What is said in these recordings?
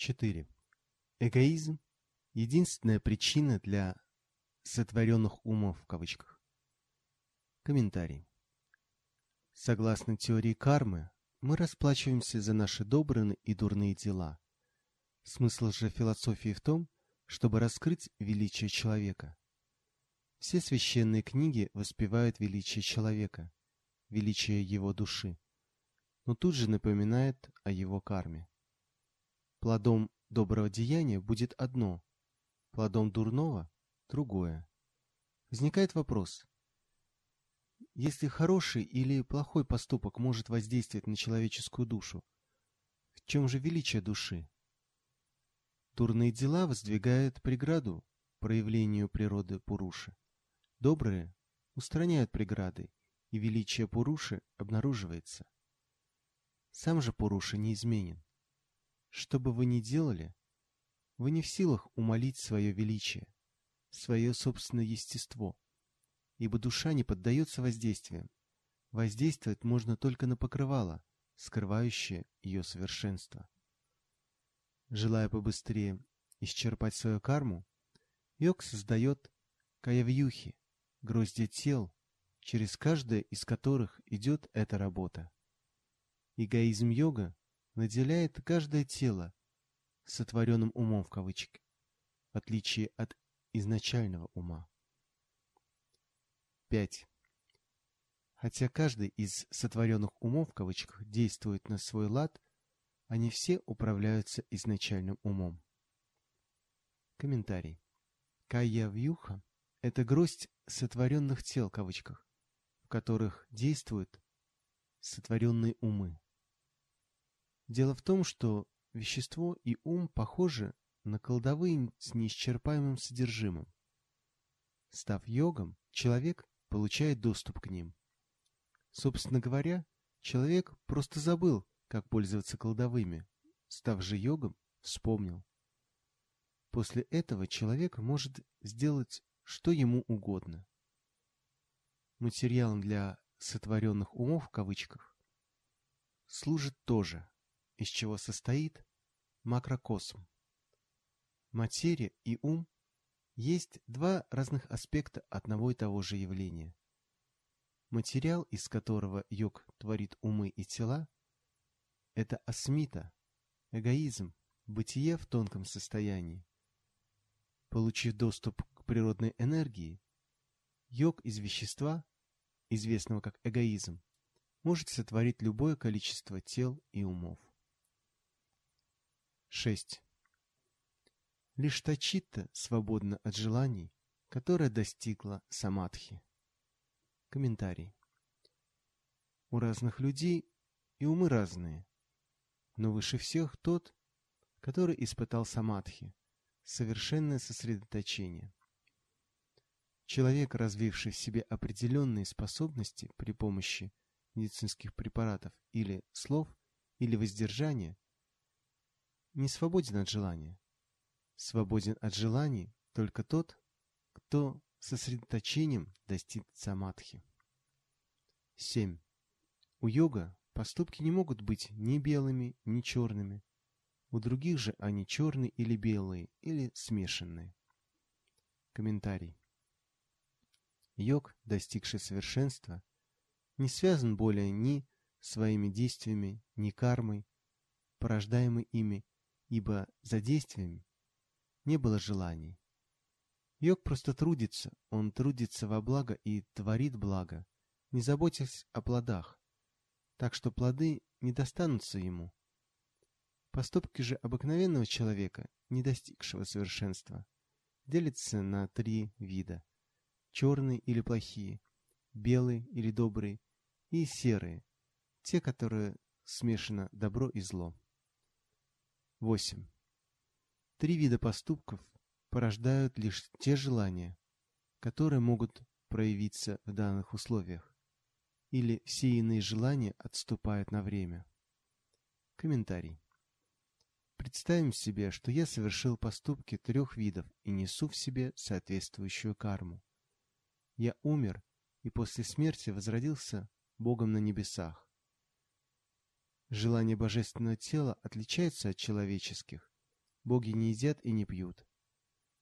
4. Эгоизм – единственная причина для «сотворенных умов» в кавычках. Комментарий. Согласно теории кармы, мы расплачиваемся за наши добрые и дурные дела. Смысл же философии в том, чтобы раскрыть величие человека. Все священные книги воспевают величие человека, величие его души, но тут же напоминают о его карме. Плодом доброго деяния будет одно, плодом дурного – другое. Возникает вопрос. Если хороший или плохой поступок может воздействовать на человеческую душу, в чем же величие души? Дурные дела воздвигают преграду проявлению природы Пуруши. Добрые устраняют преграды, и величие Пуруши обнаруживается. Сам же Пуруша неизменен. Что бы вы ни делали, вы не в силах умолить свое величие, свое собственное естество, ибо душа не поддается воздействиям. Воздействовать можно только на покрывало, скрывающее ее совершенство. Желая побыстрее исчерпать свою карму, йог создает каявьюхи, гроздья тел, через каждое из которых идет эта работа. Эгоизм йога наделяет каждое тело сотворенным умом в кавычки, в отличие от изначального ума. 5. Хотя каждый из сотворенных умов в кавычках действует на свой лад, они все управляются изначальным умом. Комментарий. Кая-вьюха – это гроздь сотворенных тел в кавычках, в которых действуют сотворенные умы. Дело в том, что вещество и ум похожи на колдовые с неисчерпаемым содержимым. Став йогом, человек получает доступ к ним. Собственно говоря, человек просто забыл, как пользоваться колдовыми. Став же йогом, вспомнил. После этого человек может сделать что ему угодно. Материалом для «сотворенных умов» в кавычках служит тоже из чего состоит макрокосм. Материя и ум есть два разных аспекта одного и того же явления. Материал, из которого йог творит умы и тела, это асмита, эгоизм, бытие в тонком состоянии. Получив доступ к природной энергии, йог из вещества, известного как эгоизм, может сотворить любое количество тел и умов. 6. Лишь Тачита свободна от желаний, которое достигла самадхи. Комментарий. У разных людей и умы разные, но выше всех тот, который испытал самадхи, совершенное сосредоточение. Человек, развивший в себе определенные способности при помощи медицинских препаратов или слов, или воздержания, не свободен от желания. Свободен от желаний только тот, кто сосредоточением достиг самадхи. 7. У йога поступки не могут быть ни белыми, ни черными. У других же они черные или белые, или смешанные. Комментарий. Йог, достигший совершенства, не связан более ни своими действиями, ни кармой, порождаемой ими, ибо за действиями не было желаний. Йог просто трудится, он трудится во благо и творит благо, не заботясь о плодах, так что плоды не достанутся ему. Поступки же обыкновенного человека, не достигшего совершенства, делятся на три вида – черные или плохие, белые или добрые и серые, те, которые смешано добро и зло. 8. Три вида поступков порождают лишь те желания, которые могут проявиться в данных условиях, или все иные желания отступают на время. Комментарий. Представим себе, что я совершил поступки трех видов и несу в себе соответствующую карму. Я умер и после смерти возродился Богом на небесах. Желания божественного тела отличаются от человеческих, боги не едят и не пьют.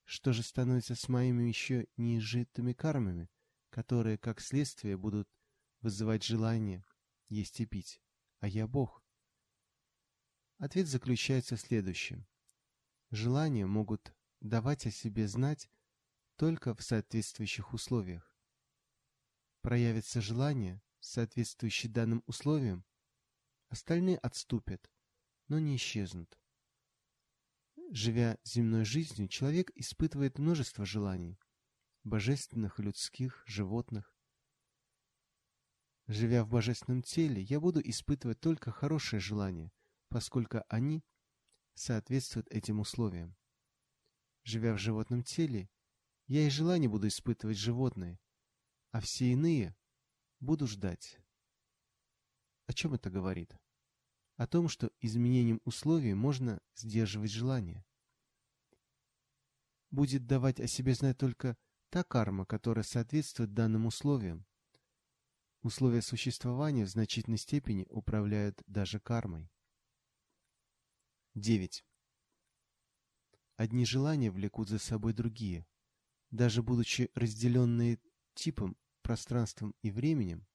Что же становится с моими еще неизжитыми кармами, которые, как следствие, будут вызывать желание есть и пить? А я бог. Ответ заключается в следующем. Желания могут давать о себе знать только в соответствующих условиях. Проявится желание, соответствующее данным условиям, остальные отступят, но не исчезнут. Живя земной жизнью, человек испытывает множество желаний – божественных, людских, животных. Живя в божественном теле, я буду испытывать только хорошие желания, поскольку они соответствуют этим условиям. Живя в животном теле, я и желания буду испытывать животные, а все иные буду ждать. О чем это говорит? О том, что изменением условий можно сдерживать желание. Будет давать о себе знать только та карма, которая соответствует данным условиям. Условия существования в значительной степени управляют даже кармой. 9. Одни желания влекут за собой другие. Даже будучи разделенные типом, пространством и временем,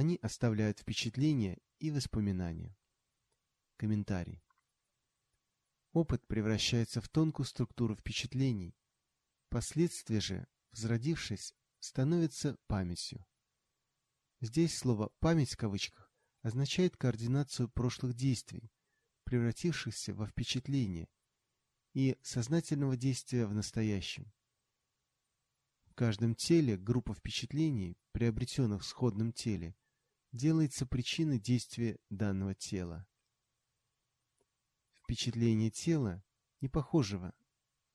они оставляют впечатления и воспоминания. Комментарий. Опыт превращается в тонкую структуру впечатлений. Последствия же, возродившись, становятся памятью. Здесь слово «память» в кавычках означает координацию прошлых действий, превратившихся во впечатление, и сознательного действия в настоящем. В каждом теле группа впечатлений, приобретенных в сходном теле, делается причиной действия данного тела. Впечатления тела, не похожего,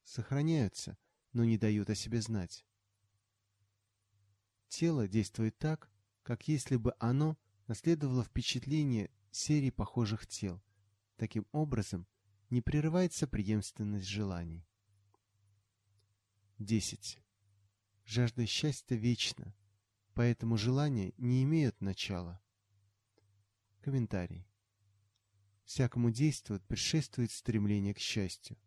сохраняются, но не дают о себе знать. Тело действует так, как если бы оно наследовало впечатление серии похожих тел, Таким образом, не прерывается преемственность желаний. 10. Жажда счастья вечна, поэтому желания не имеют начала. Комментарий. Всякому действию предшествует стремление к счастью.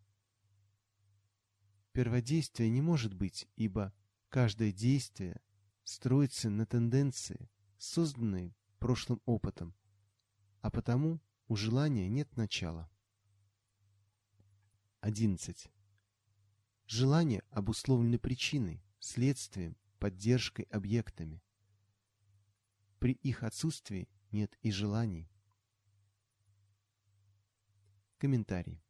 Перводействия не может быть, ибо каждое действие строится на тенденции, созданные прошлым опытом, а потому у желания нет начала. 11. Желания обусловлены причиной, следствием, поддержкой объектами. При их отсутствии нет и желаний. Комментарий.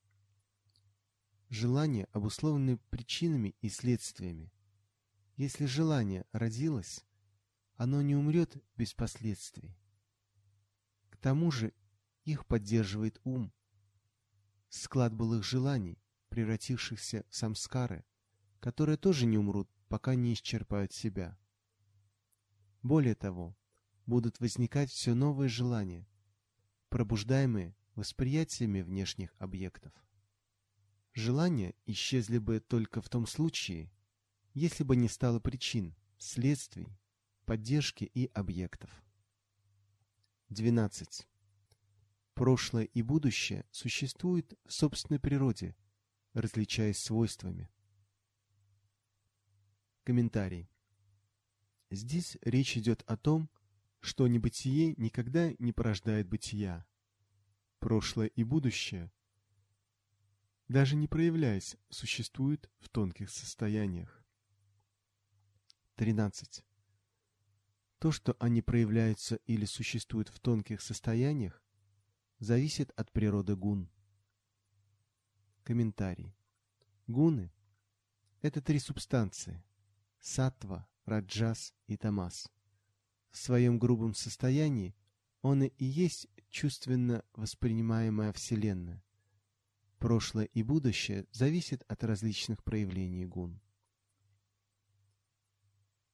Желания обусловлены причинами и следствиями. Если желание родилось, оно не умрет без последствий. К тому же их поддерживает ум. Склад былых желаний, превратившихся в самскары, которые тоже не умрут, пока не исчерпают себя. Более того, будут возникать все новые желания, пробуждаемые восприятиями внешних объектов. Желания исчезли бы только в том случае, если бы не стало причин, следствий, поддержки и объектов. 12. Прошлое и будущее существуют в собственной природе, различаясь свойствами. Комментарий. Здесь речь идет о том, что небытие никогда не порождает бытия. Прошлое и будущее, даже не проявляясь, существуют в тонких состояниях. 13. То, что они проявляются или существуют в тонких состояниях, зависит от природы гун. Комментарий. Гуны – это три субстанции – сатва, раджас и тамас. В своем грубом состоянии он и есть чувственно воспринимаемая Вселенная. Прошлое и будущее зависят от различных проявлений гун.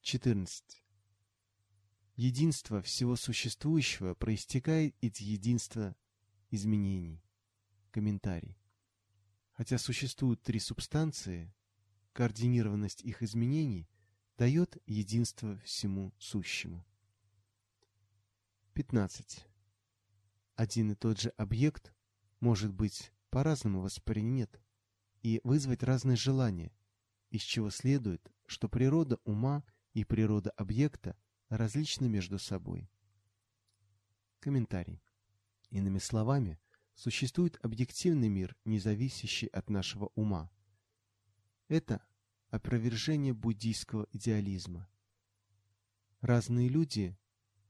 14. Единство всего существующего проистекает из единства изменений. Комментарий. Хотя существуют три субстанции, координированность их изменений дает единство всему сущему. 15. Один и тот же объект может быть по-разному воспринят и вызвать разные желания, из чего следует, что природа ума и природа объекта различны между собой. Комментарий. Иными словами, существует объективный мир, не зависящий от нашего ума. Это опровержение буддийского идеализма. Разные люди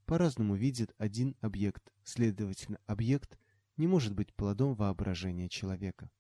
по-разному видят один объект, следовательно, объект не может быть плодом воображения человека.